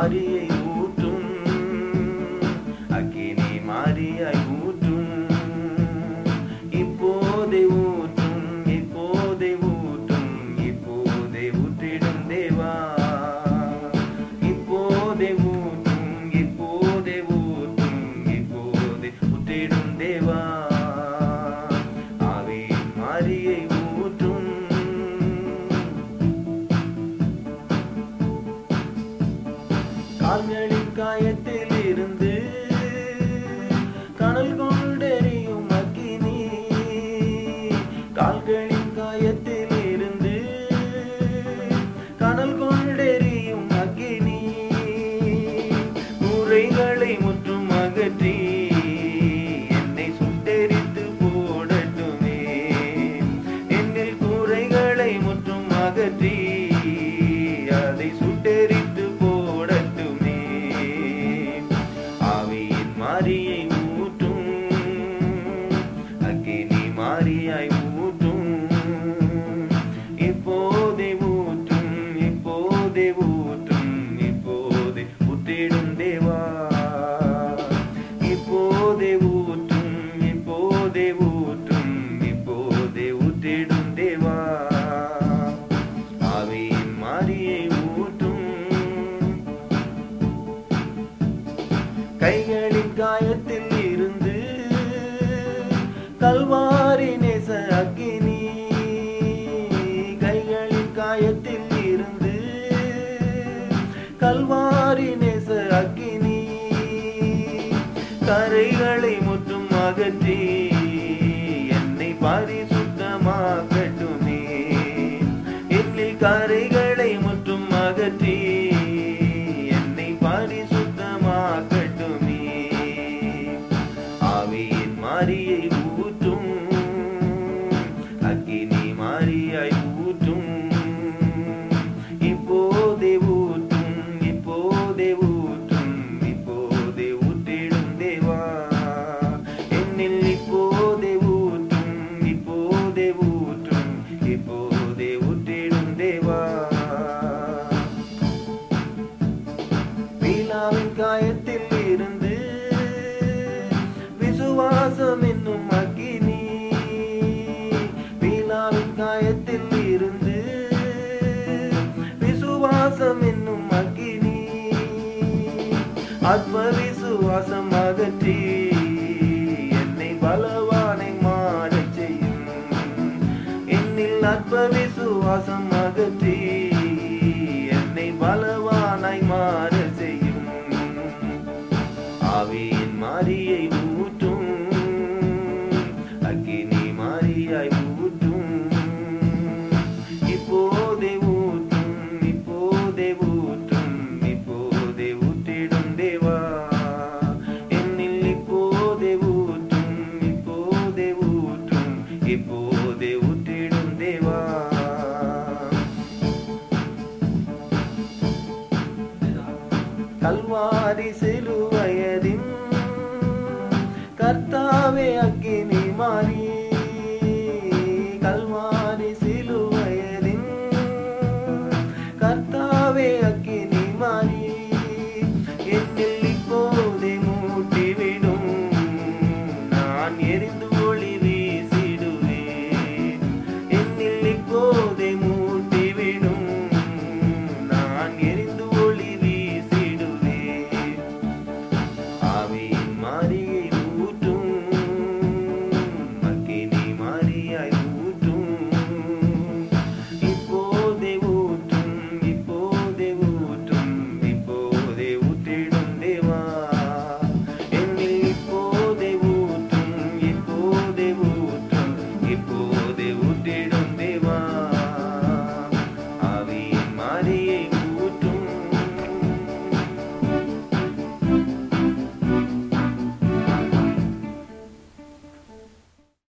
மாறியை ஆரியை ஊட்டும். கைகளின் காயத்தில் இருந்து கல்வா மாரியை ஊற்றும். அக்கினி மாரியாய் ஊற்றும். இப்போதே ஊற்றும் இப்போதே ஊற்றும் இப்போதே ஊற்றிடும் தேவா. என்னில் இப்போதே ஊற்றும் இப்போதே ஊற்றும் இப்போதே ஊற்றிடும் தேவா. வீணாவின் காயத்தில் இருந்து விசுவாசம் என்னும் அக்கினி. வீணாவின் காயத்தில் இருந்து கல்வாரி சிலுவயதின் கர்த்தாவே அக்கினி மாறி கல்வாரி சிலுவயதின் கர்த்தாவே